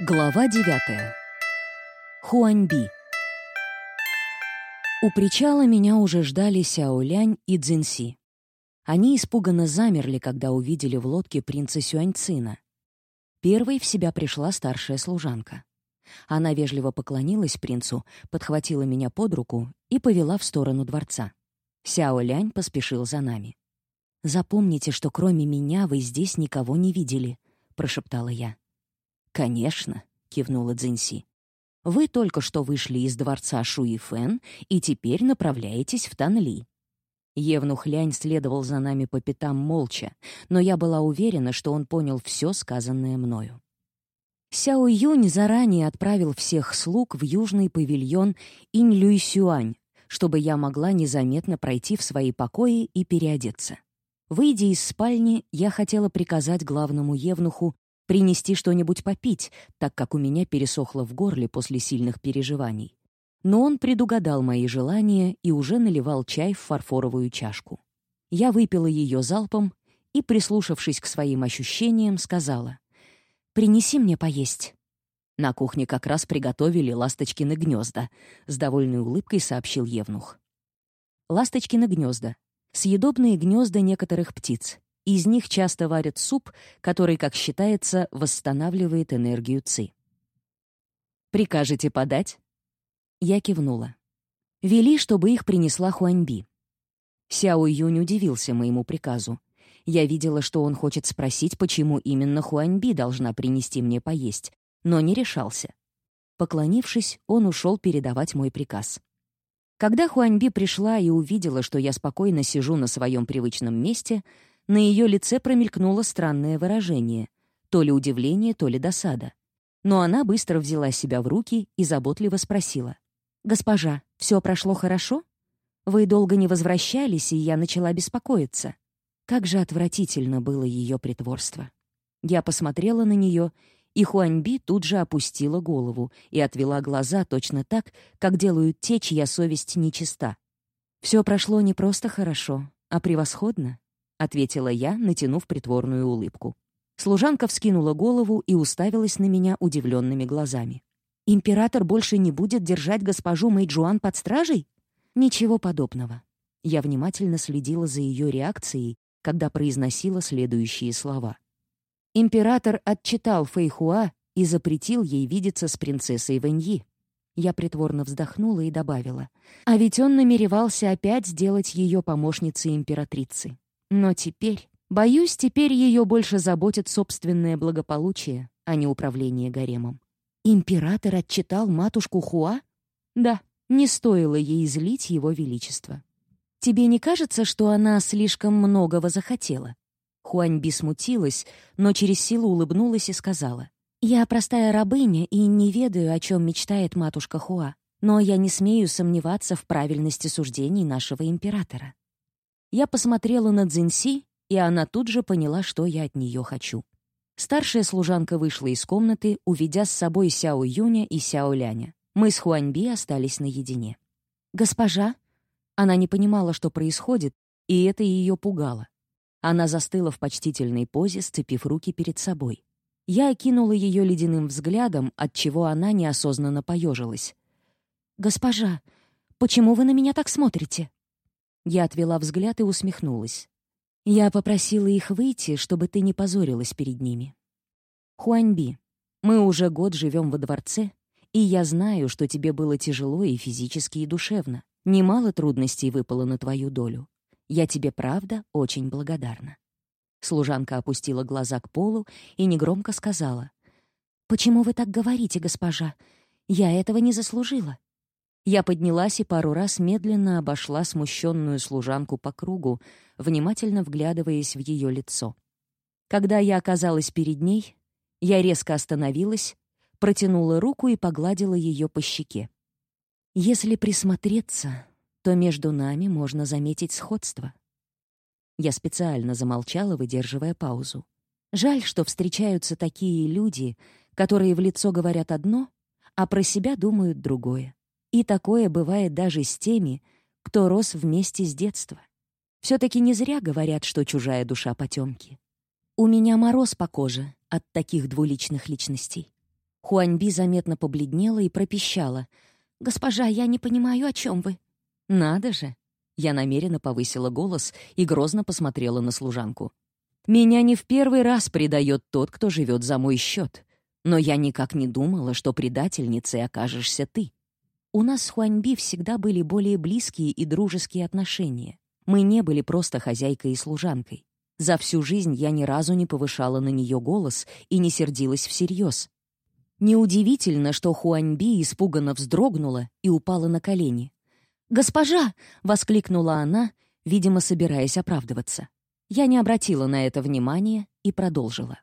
Глава 9. Хуаньби. У причала меня уже ждали Сяолянь и Цзинси. Они испуганно замерли, когда увидели в лодке принца Сюаньцина. Первой в себя пришла старшая служанка. Она вежливо поклонилась принцу, подхватила меня под руку и повела в сторону дворца. Сяолянь поспешил за нами. «Запомните, что кроме меня вы здесь никого не видели», — прошептала я. «Конечно», — кивнула Цзиньси. «Вы только что вышли из дворца Шуифэн и теперь направляетесь в Танли». Евнух Лянь следовал за нами по пятам молча, но я была уверена, что он понял все сказанное мною. Сяо Юнь заранее отправил всех слуг в южный павильон Инь-Люй-Сюань, чтобы я могла незаметно пройти в свои покои и переодеться. Выйдя из спальни, я хотела приказать главному евнуху принести что-нибудь попить, так как у меня пересохло в горле после сильных переживаний. Но он предугадал мои желания и уже наливал чай в фарфоровую чашку. Я выпила ее залпом и, прислушавшись к своим ощущениям, сказала, «Принеси мне поесть». На кухне как раз приготовили ласточкины гнезда, с довольной улыбкой сообщил Евнух. Ласточкины гнезда — съедобные гнезда некоторых птиц, из них часто варят суп, который, как считается, восстанавливает энергию ЦИ. «Прикажете подать?» Я кивнула. «Вели, чтобы их принесла Хуаньби». Сяо Юнь удивился моему приказу. Я видела, что он хочет спросить, почему именно Хуаньби должна принести мне поесть, но не решался. Поклонившись, он ушел передавать мой приказ. Когда Хуаньби пришла и увидела, что я спокойно сижу на своем привычном месте, на ее лице промелькнуло странное выражение. То ли удивление, то ли досада. Но она быстро взяла себя в руки и заботливо спросила. «Госпожа, все прошло хорошо? Вы долго не возвращались, и я начала беспокоиться». Как же отвратительно было ее притворство. Я посмотрела на нее, и Хуаньби тут же опустила голову и отвела глаза точно так, как делают те, чья совесть нечиста. Все прошло не просто хорошо, а превосходно. — ответила я, натянув притворную улыбку. Служанка вскинула голову и уставилась на меня удивленными глазами. «Император больше не будет держать госпожу Мэйджуан под стражей?» «Ничего подобного». Я внимательно следила за ее реакцией, когда произносила следующие слова. Император отчитал Фэйхуа и запретил ей видеться с принцессой Вэньи. Я притворно вздохнула и добавила. А ведь он намеревался опять сделать ее помощницей императрицы. Но теперь, боюсь, теперь ее больше заботит собственное благополучие, а не управление гаремом. Император отчитал матушку Хуа? Да, не стоило ей злить его величество. Тебе не кажется, что она слишком многого захотела? Хуаньби смутилась, но через силу улыбнулась и сказала. «Я простая рабыня и не ведаю, о чем мечтает матушка Хуа, но я не смею сомневаться в правильности суждений нашего императора. Я посмотрела на Цзиньси, и она тут же поняла, что я от нее хочу. Старшая служанка вышла из комнаты, уведя с собой Сяо Юня и Сяо Ляня. Мы с Хуаньби остались наедине. «Госпожа?» Она не понимала, что происходит, и это ее пугало. Она застыла в почтительной позе, сцепив руки перед собой. Я окинула ее ледяным взглядом, от чего она неосознанно поежилась. «Госпожа, почему вы на меня так смотрите?» Я отвела взгляд и усмехнулась. Я попросила их выйти, чтобы ты не позорилась перед ними. Хуаньби, мы уже год живем во дворце, и я знаю, что тебе было тяжело и физически, и душевно. Немало трудностей выпало на твою долю. Я тебе, правда, очень благодарна». Служанка опустила глаза к полу и негромко сказала. «Почему вы так говорите, госпожа? Я этого не заслужила. Я поднялась и пару раз медленно обошла смущенную служанку по кругу, внимательно вглядываясь в ее лицо. Когда я оказалась перед ней, я резко остановилась, протянула руку и погладила ее по щеке. Если присмотреться, то между нами можно заметить сходство. Я специально замолчала, выдерживая паузу. Жаль, что встречаются такие люди, которые в лицо говорят одно, а про себя думают другое. И такое бывает даже с теми, кто рос вместе с детства. Все-таки не зря говорят, что чужая душа потемки. У меня мороз по коже от таких двуличных личностей. Хуаньби заметно побледнела и пропищала. «Госпожа, я не понимаю, о чем вы». «Надо же!» Я намеренно повысила голос и грозно посмотрела на служанку. «Меня не в первый раз предает тот, кто живет за мой счет. Но я никак не думала, что предательницей окажешься ты. У нас с Хуаньби всегда были более близкие и дружеские отношения. Мы не были просто хозяйкой и служанкой. За всю жизнь я ни разу не повышала на нее голос и не сердилась всерьез. Неудивительно, что Хуаньби испуганно вздрогнула и упала на колени. «Госпожа!» — воскликнула она, видимо, собираясь оправдываться. Я не обратила на это внимания и продолжила.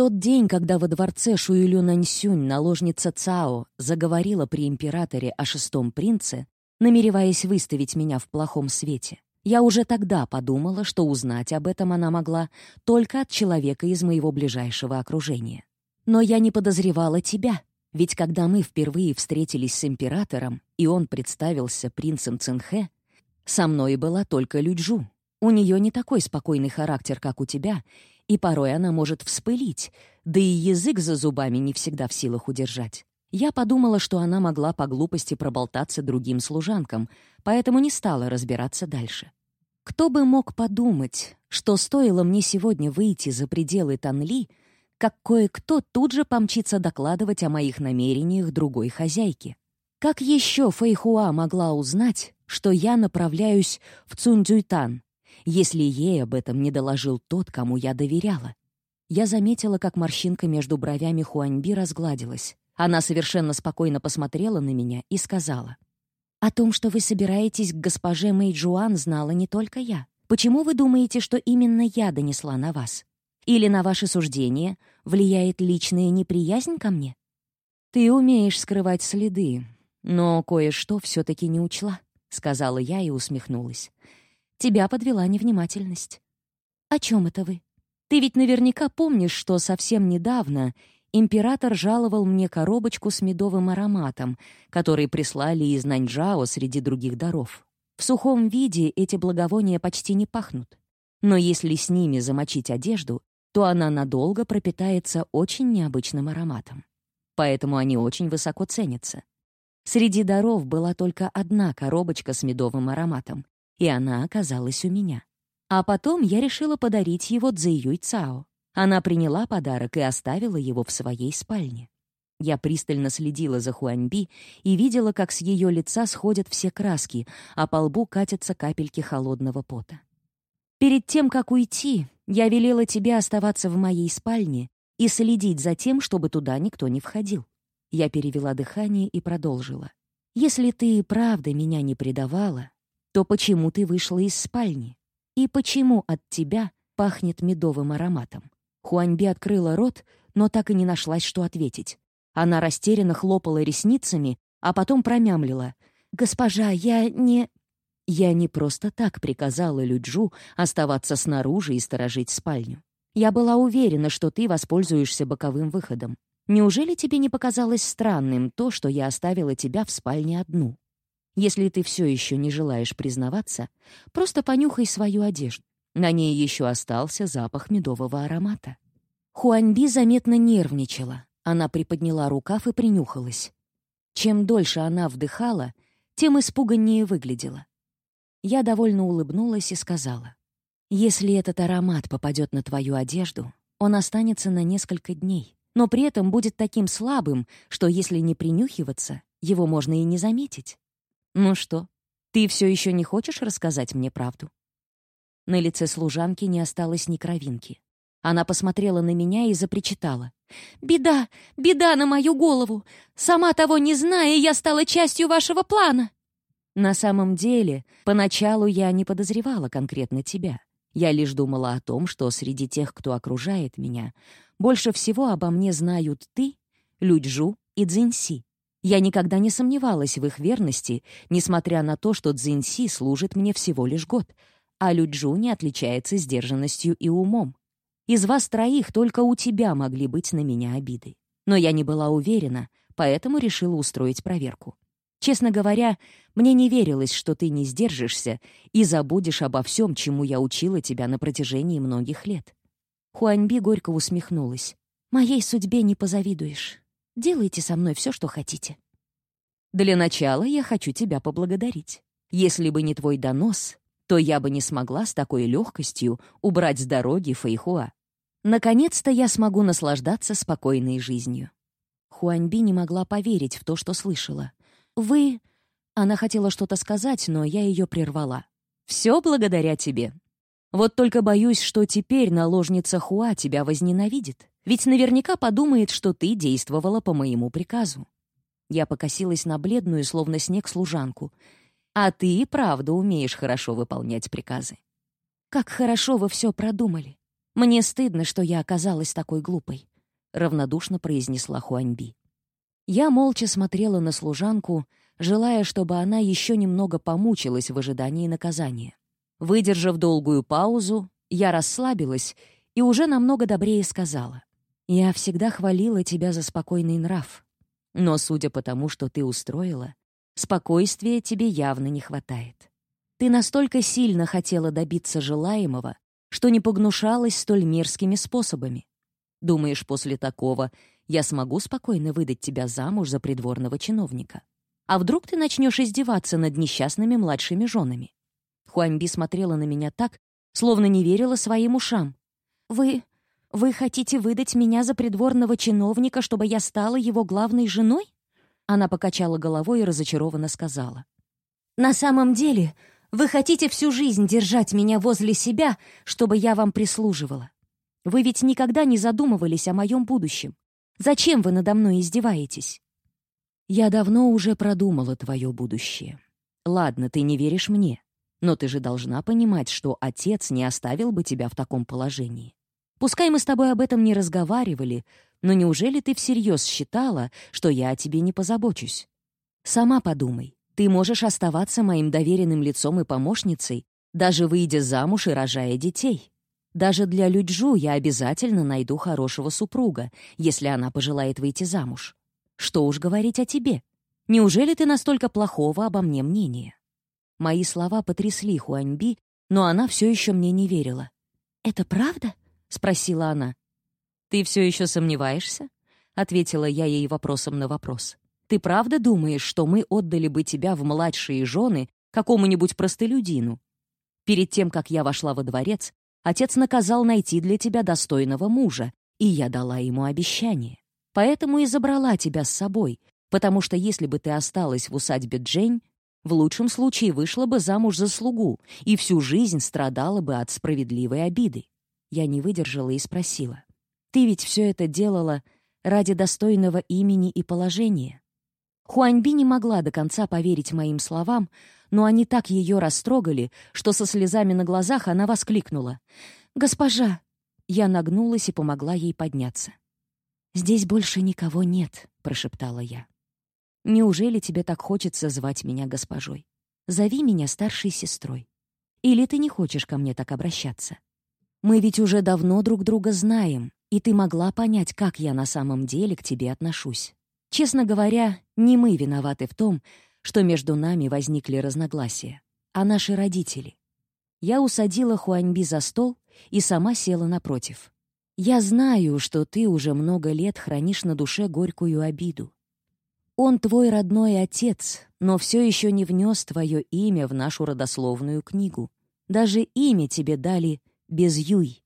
Тот день, когда во дворце Шуилю Наньсюнь наложница Цао заговорила при императоре о шестом принце, намереваясь выставить меня в плохом свете, я уже тогда подумала, что узнать об этом она могла только от человека из моего ближайшего окружения. Но я не подозревала тебя, ведь когда мы впервые встретились с императором, и он представился принцем Цинхэ, со мной была только Люджу. У нее не такой спокойный характер, как у тебя, и порой она может вспылить, да и язык за зубами не всегда в силах удержать. Я подумала, что она могла по глупости проболтаться другим служанкам, поэтому не стала разбираться дальше. Кто бы мог подумать, что стоило мне сегодня выйти за пределы Танли, как кое-кто тут же помчится докладывать о моих намерениях другой хозяйке. Как еще Фэйхуа могла узнать, что я направляюсь в Цунцзюйтан, если ей об этом не доложил тот, кому я доверяла. Я заметила, как морщинка между бровями Хуаньби разгладилась. Она совершенно спокойно посмотрела на меня и сказала. «О том, что вы собираетесь к госпоже Мэйджуан, знала не только я. Почему вы думаете, что именно я донесла на вас? Или на ваше суждение влияет личная неприязнь ко мне?» «Ты умеешь скрывать следы, но кое-что все таки не учла», — сказала я и усмехнулась. Тебя подвела невнимательность. О чем это вы? Ты ведь наверняка помнишь, что совсем недавно император жаловал мне коробочку с медовым ароматом, который прислали из Наньчжао среди других даров. В сухом виде эти благовония почти не пахнут. Но если с ними замочить одежду, то она надолго пропитается очень необычным ароматом. Поэтому они очень высоко ценятся. Среди даров была только одна коробочка с медовым ароматом, и она оказалась у меня. А потом я решила подарить его Цзэюй Цао. Она приняла подарок и оставила его в своей спальне. Я пристально следила за Хуаньби и видела, как с ее лица сходят все краски, а по лбу катятся капельки холодного пота. «Перед тем, как уйти, я велела тебе оставаться в моей спальне и следить за тем, чтобы туда никто не входил». Я перевела дыхание и продолжила. «Если ты и правда меня не предавала, то почему ты вышла из спальни? И почему от тебя пахнет медовым ароматом? Хуаньби открыла рот, но так и не нашлась, что ответить. Она растерянно хлопала ресницами, а потом промямлила. «Госпожа, я не...» Я не просто так приказала Люджу оставаться снаружи и сторожить спальню. Я была уверена, что ты воспользуешься боковым выходом. Неужели тебе не показалось странным то, что я оставила тебя в спальне одну? Если ты все еще не желаешь признаваться, просто понюхай свою одежду. На ней еще остался запах медового аромата. Хуаньби заметно нервничала. Она приподняла рукав и принюхалась. Чем дольше она вдыхала, тем испуганнее выглядела. Я довольно улыбнулась и сказала, «Если этот аромат попадет на твою одежду, он останется на несколько дней, но при этом будет таким слабым, что если не принюхиваться, его можно и не заметить. «Ну что, ты все еще не хочешь рассказать мне правду?» На лице служанки не осталось ни кровинки. Она посмотрела на меня и запричитала. «Беда! Беда на мою голову! Сама того не зная, я стала частью вашего плана!» На самом деле, поначалу я не подозревала конкретно тебя. Я лишь думала о том, что среди тех, кто окружает меня, больше всего обо мне знают ты, Люджу и Цзиньси. Я никогда не сомневалась в их верности, несмотря на то, что Цзиньси служит мне всего лишь год, а Люджу не отличается сдержанностью и умом. Из вас троих только у тебя могли быть на меня обиды. Но я не была уверена, поэтому решила устроить проверку. Честно говоря, мне не верилось, что ты не сдержишься и забудешь обо всем, чему я учила тебя на протяжении многих лет. Хуаньби горько усмехнулась. «Моей судьбе не позавидуешь. Делайте со мной все, что хотите. Для начала я хочу тебя поблагодарить. Если бы не твой донос, то я бы не смогла с такой легкостью убрать с дороги Фэйхуа. Наконец-то я смогу наслаждаться спокойной жизнью. Хуаньби не могла поверить в то, что слышала. «Вы...» Она хотела что-то сказать, но я ее прервала. «Все благодаря тебе. Вот только боюсь, что теперь наложница Хуа тебя возненавидит. Ведь наверняка подумает, что ты действовала по моему приказу». Я покосилась на бледную, словно снег, служанку. «А ты и правда умеешь хорошо выполнять приказы». «Как хорошо вы все продумали. Мне стыдно, что я оказалась такой глупой», — равнодушно произнесла Хуаньби. Я молча смотрела на служанку, желая, чтобы она еще немного помучилась в ожидании наказания. Выдержав долгую паузу, я расслабилась и уже намного добрее сказала. «Я всегда хвалила тебя за спокойный нрав. Но, судя по тому, что ты устроила, спокойствия тебе явно не хватает. Ты настолько сильно хотела добиться желаемого, что не погнушалась столь мерзкими способами. Думаешь, после такого я смогу спокойно выдать тебя замуж за придворного чиновника? А вдруг ты начнешь издеваться над несчастными младшими женами? Хуаньби смотрела на меня так, словно не верила своим ушам. «Вы... «Вы хотите выдать меня за придворного чиновника, чтобы я стала его главной женой?» Она покачала головой и разочарованно сказала. «На самом деле, вы хотите всю жизнь держать меня возле себя, чтобы я вам прислуживала. Вы ведь никогда не задумывались о моем будущем. Зачем вы надо мной издеваетесь?» «Я давно уже продумала твое будущее. Ладно, ты не веришь мне, но ты же должна понимать, что отец не оставил бы тебя в таком положении. Пускай мы с тобой об этом не разговаривали, но неужели ты всерьез считала, что я о тебе не позабочусь? Сама подумай, ты можешь оставаться моим доверенным лицом и помощницей, даже выйдя замуж и рожая детей. Даже для Люджу я обязательно найду хорошего супруга, если она пожелает выйти замуж. Что уж говорить о тебе? Неужели ты настолько плохого обо мне мнения?» Мои слова потрясли Хуаньби, но она все еще мне не верила. «Это правда?» — спросила она. «Ты все еще сомневаешься?» — ответила я ей вопросом на вопрос. «Ты правда думаешь, что мы отдали бы тебя в младшие жены какому-нибудь простолюдину? Перед тем, как я вошла во дворец, отец наказал найти для тебя достойного мужа, и я дала ему обещание. Поэтому и забрала тебя с собой, потому что если бы ты осталась в усадьбе Джейн, в лучшем случае вышла бы замуж за слугу и всю жизнь страдала бы от справедливой обиды. Я не выдержала и спросила. «Ты ведь все это делала ради достойного имени и положения?» Хуаньби не могла до конца поверить моим словам, но они так ее растрогали, что со слезами на глазах она воскликнула. «Госпожа!» Я нагнулась и помогла ей подняться. «Здесь больше никого нет», — прошептала я. «Неужели тебе так хочется звать меня госпожой? Зови меня старшей сестрой. Или ты не хочешь ко мне так обращаться?» Мы ведь уже давно друг друга знаем, и ты могла понять, как я на самом деле к тебе отношусь. Честно говоря, не мы виноваты в том, что между нами возникли разногласия, а наши родители. Я усадила Хуаньби за стол и сама села напротив. Я знаю, что ты уже много лет хранишь на душе горькую обиду. Он твой родной отец, но все еще не внес твое имя в нашу родословную книгу. Даже имя тебе дали без Юй.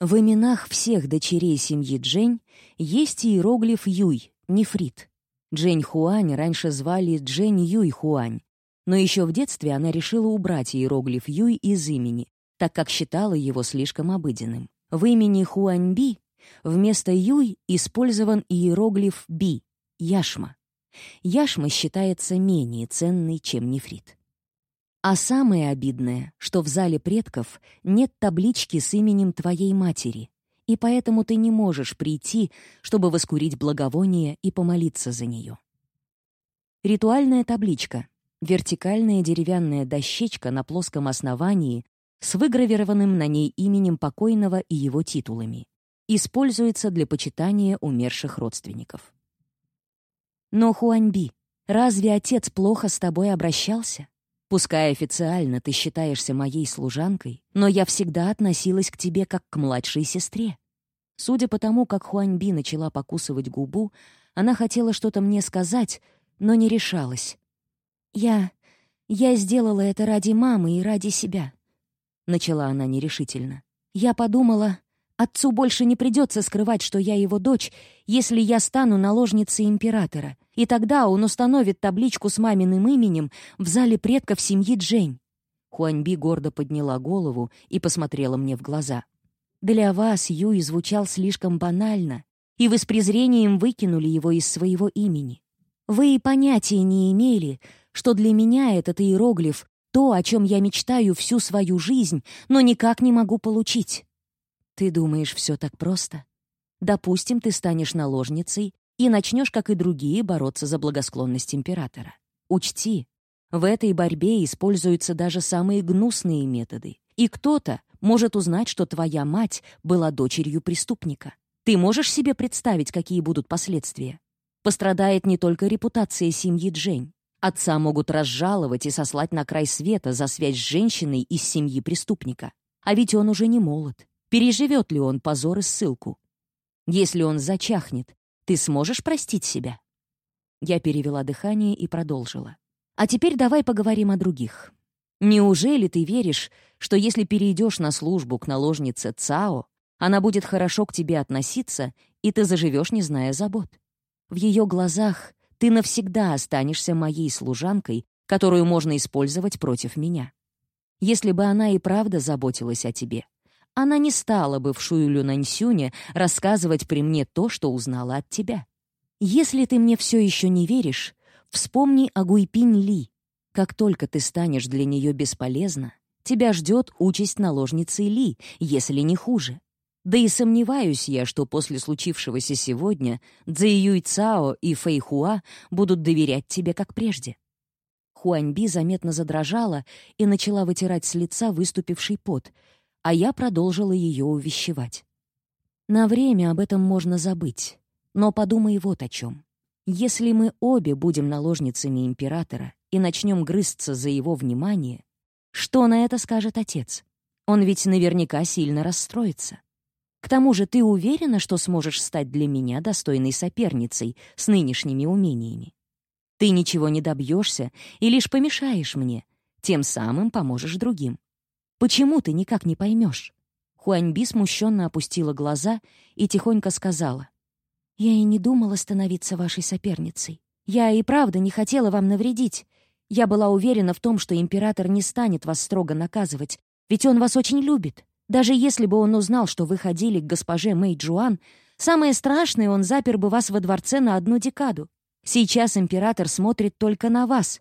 В именах всех дочерей семьи Джень есть иероглиф Юй, нефрит. Джень Хуань раньше звали Джень Юй Хуань, но еще в детстве она решила убрать иероглиф Юй из имени, так как считала его слишком обыденным. В имени Хуань Би вместо Юй использован иероглиф Би — яшма. Яшма считается менее ценной, чем нефрит. А самое обидное, что в зале предков нет таблички с именем твоей матери, и поэтому ты не можешь прийти, чтобы воскурить благовоние и помолиться за нее. Ритуальная табличка — вертикальная деревянная дощечка на плоском основании с выгравированным на ней именем покойного и его титулами. Используется для почитания умерших родственников. Но, Хуаньби, разве отец плохо с тобой обращался? Пускай официально ты считаешься моей служанкой, но я всегда относилась к тебе как к младшей сестре. Судя по тому, как Хуаньби начала покусывать губу, она хотела что-то мне сказать, но не решалась. «Я... я сделала это ради мамы и ради себя», — начала она нерешительно. «Я подумала, отцу больше не придется скрывать, что я его дочь, если я стану наложницей императора, и тогда он установит табличку с маминым именем в зале предков семьи Джень». Хуаньби гордо подняла голову и посмотрела мне в глаза. «Для вас Юй звучал слишком банально, и вы с презрением выкинули его из своего имени. Вы и понятия не имели, что для меня этот иероглиф — то, о чем я мечтаю всю свою жизнь, но никак не могу получить. Ты думаешь, все так просто? Допустим, ты станешь наложницей и начнешь, как и другие, бороться за благосклонность императора. Учти, в этой борьбе используются даже самые гнусные методы, и кто-то может узнать, что твоя мать была дочерью преступника. Ты можешь себе представить, какие будут последствия? Пострадает не только репутация семьи Джень. Отца могут разжаловать и сослать на край света за связь с женщиной из семьи преступника. А ведь он уже не молод. Переживет ли он позор и ссылку? Если он зачахнет, ты сможешь простить себя? Я перевела дыхание и продолжила. А теперь давай поговорим о других. Неужели ты веришь, что если перейдешь на службу к наложнице Цао, она будет хорошо к тебе относиться, и ты заживешь, не зная забот. В ее глазах ты навсегда останешься моей служанкой, которую можно использовать против меня. Если бы она и правда заботилась о тебе, она не стала бы в Шуюлю Наньсюне рассказывать при мне то, что узнала от тебя. Если ты мне все еще не веришь, вспомни о Гуйпинь Ли. Как только ты станешь для нее бесполезна, тебя ждет участь наложницы Ли, если не хуже. Да и сомневаюсь я, что после случившегося сегодня Цзэйюй Цао и Фэй Хуа будут доверять тебе как прежде. Хуаньби заметно задрожала и начала вытирать с лица выступивший пот, а я продолжила ее увещевать. На время об этом можно забыть, но подумай вот о чем. Если мы обе будем наложницами императора и начнем грызться за его внимание, что на это скажет отец? Он ведь наверняка сильно расстроится. К тому же ты уверена, что сможешь стать для меня достойной соперницей с нынешними умениями? Ты ничего не добьешься и лишь помешаешь мне, тем самым поможешь другим. Почему ты никак не поймешь? Хуаньби смущенно опустила глаза и тихонько сказала. «Я и не думала становиться вашей соперницей. Я и правда не хотела вам навредить. Я была уверена в том, что император не станет вас строго наказывать, ведь он вас очень любит. Даже если бы он узнал, что вы ходили к госпоже Мэй Джуан, самое страшное, он запер бы вас во дворце на одну декаду. Сейчас император смотрит только на вас.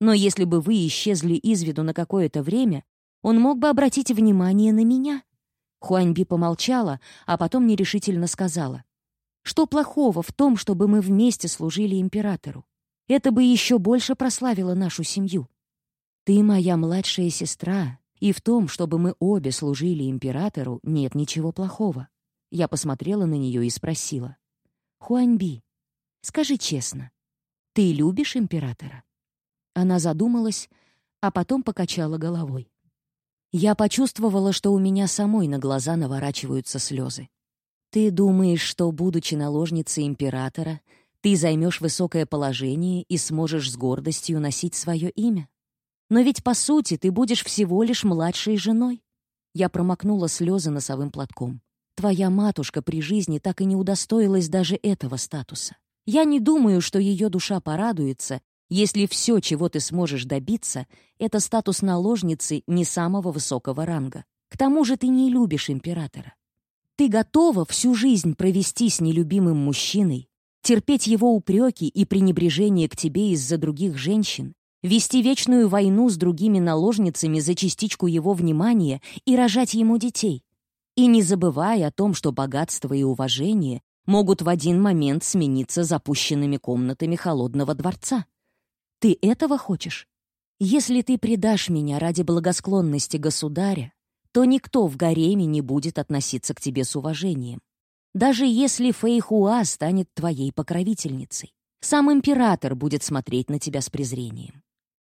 Но если бы вы исчезли из виду на какое-то время, он мог бы обратить внимание на меня». Хуаньби помолчала, а потом нерешительно сказала. «Что плохого в том, чтобы мы вместе служили императору? Это бы еще больше прославило нашу семью. Ты моя младшая сестра, и в том, чтобы мы обе служили императору, нет ничего плохого. Я посмотрела на нее и спросила. «Хуаньби, скажи честно, ты любишь императора?» Она задумалась, а потом покачала головой. Я почувствовала, что у меня самой на глаза наворачиваются слезы. «Ты думаешь, что, будучи наложницей императора, ты займешь высокое положение и сможешь с гордостью носить свое имя? Но ведь, по сути, ты будешь всего лишь младшей женой. Я промокнула слезы носовым платком. Твоя матушка при жизни так и не удостоилась даже этого статуса. Я не думаю, что ее душа порадуется, если все, чего ты сможешь добиться, это статус наложницы не самого высокого ранга. К тому же ты не любишь императора. Ты готова всю жизнь провести с нелюбимым мужчиной, терпеть его упреки и пренебрежение к тебе из-за других женщин, вести вечную войну с другими наложницами за частичку его внимания и рожать ему детей. И не забывая о том, что богатство и уважение могут в один момент смениться запущенными комнатами холодного дворца. Ты этого хочешь? Если ты предашь меня ради благосклонности государя, то никто в гареме не будет относиться к тебе с уважением. Даже если Фэйхуа станет твоей покровительницей, сам император будет смотреть на тебя с презрением.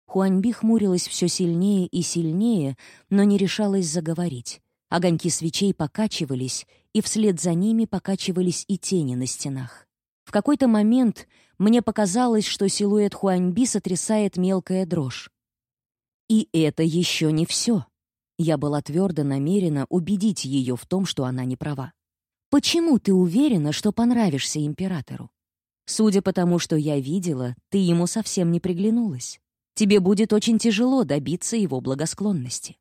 Хуаньби хмурилась все сильнее и сильнее, но не решалась заговорить. Огоньки свечей покачивались, и вслед за ними покачивались и тени на стенах. В какой-то момент мне показалось, что силуэт Хуаньби сотрясает мелкая дрожь. И это еще не все. Я была твердо намерена убедить ее в том, что она не права. «Почему ты уверена, что понравишься императору? Судя по тому, что я видела, ты ему совсем не приглянулась. Тебе будет очень тяжело добиться его благосклонности».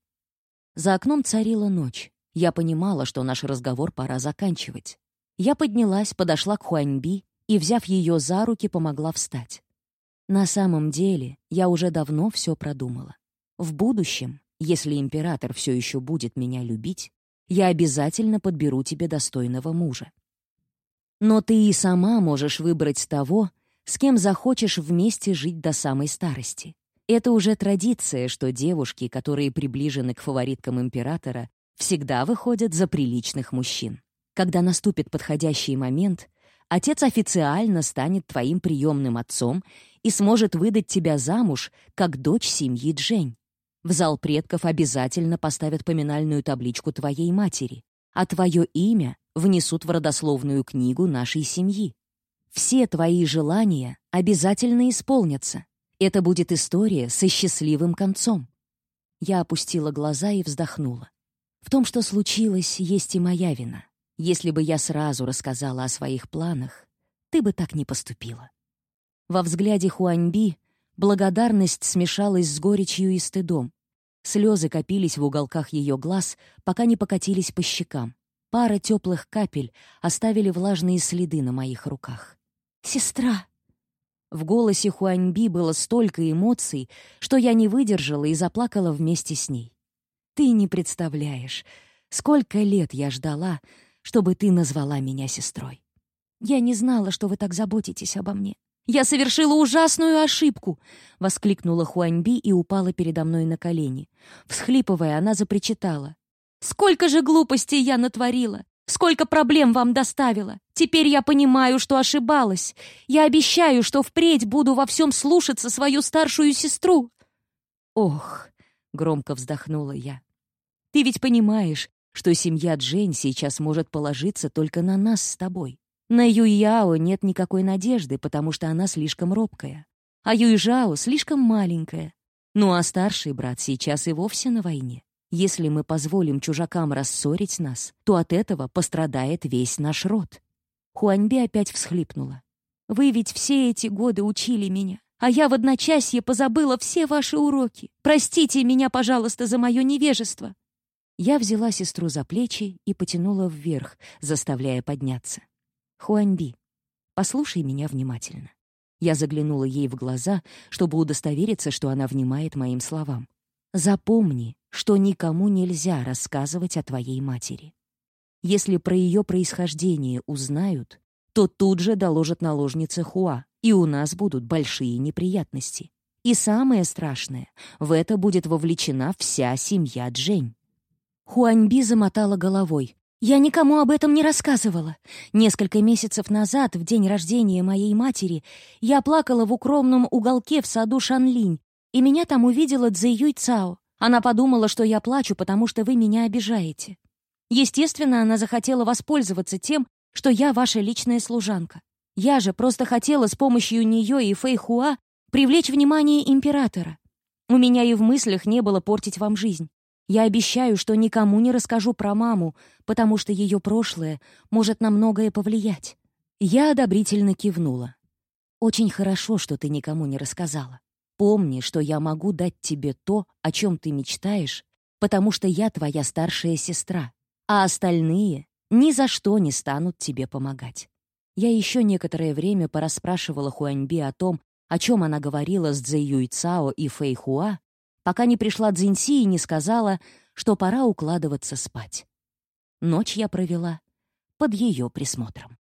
За окном царила ночь. Я понимала, что наш разговор пора заканчивать. Я поднялась, подошла к Хуаньби и, взяв ее за руки, помогла встать. На самом деле, я уже давно все продумала. В будущем, если император все еще будет меня любить, я обязательно подберу тебе достойного мужа. Но ты и сама можешь выбрать того, с кем захочешь вместе жить до самой старости. Это уже традиция, что девушки, которые приближены к фавориткам императора, всегда выходят за приличных мужчин. Когда наступит подходящий момент, отец официально станет твоим приемным отцом и сможет выдать тебя замуж, как дочь семьи Джень. В зал предков обязательно поставят поминальную табличку твоей матери, а твое имя внесут в родословную книгу нашей семьи. Все твои желания обязательно исполнятся, это будет история со счастливым концом. Я опустила глаза и вздохнула. В том, что случилось, есть и моя вина. Если бы я сразу рассказала о своих планах, ты бы так не поступила. Во взгляде Хуаньби благодарность смешалась с горечью и стыдом. Слезы копились в уголках ее глаз, пока не покатились по щекам. Пара теплых капель оставили влажные следы на моих руках. «Сестра!» В голосе Хуаньби было столько эмоций, что я не выдержала и заплакала вместе с ней. «Ты не представляешь, сколько лет я ждала, чтобы ты назвала меня сестрой. Я не знала, что вы так заботитесь обо мне. Я совершила ужасную ошибку!» — воскликнула Хуаньби и упала передо мной на колени. Всхлипывая, она запричитала. «Сколько же глупостей я натворила! Сколько проблем вам доставила! Теперь я понимаю, что ошибалась. Я обещаю, что впредь буду во всем слушаться свою старшую сестру». «Ох», — громко вздохнула я, — «ты ведь понимаешь, что семья Джейн сейчас может положиться только на нас с тобой. На Юйяо нет никакой надежды, потому что она слишком робкая, а Юйжао слишком маленькая. Ну а старший брат сейчас и вовсе на войне. Если мы позволим чужакам рассорить нас, то от этого пострадает весь наш род». Хуаньби опять всхлипнула. «Вы ведь все эти годы учили меня, а я в одночасье позабыла все ваши уроки. Простите меня, пожалуйста, за мое невежество». Я взяла сестру за плечи и потянула вверх, заставляя подняться. «Хуаньби, послушай меня внимательно». Я заглянула ей в глаза, чтобы удостовериться, что она внимает моим словам. Запомни, что никому нельзя рассказывать о твоей матери. Если про ее происхождение узнают, то тут же доложат наложнице Хуа, и у нас будут большие неприятности. И самое страшное, в это будет вовлечена вся семья Джень. Хуаньби замотала головой. «Я никому об этом не рассказывала. Несколько месяцев назад, в день рождения моей матери, я плакала в укромном уголке в саду Шанлинь, и меня там увидела Цзэюй Цао. Она подумала, что я плачу, потому что вы меня обижаете. Естественно, она захотела воспользоваться тем, что я ваша личная служанка. Я же просто хотела с помощью нее и Фэй Хуа привлечь внимание императора. У меня и в мыслях не было портить вам жизнь. Я обещаю, что никому не расскажу про маму, потому что ее прошлое может на многое повлиять». Я одобрительно кивнула. «Очень хорошо, что ты никому не рассказала. Помни, что я могу дать тебе то, о чем ты мечтаешь, потому что я твоя старшая сестра, а остальные ни за что не станут тебе помогать. Я еще некоторое время порасспрашивала Хуаньби о том, о чем она говорила с Цзэ Цао и Фэй Хуа, пока не пришла Цзиньси и не сказала, что пора укладываться спать. Ночь я провела под ее присмотром.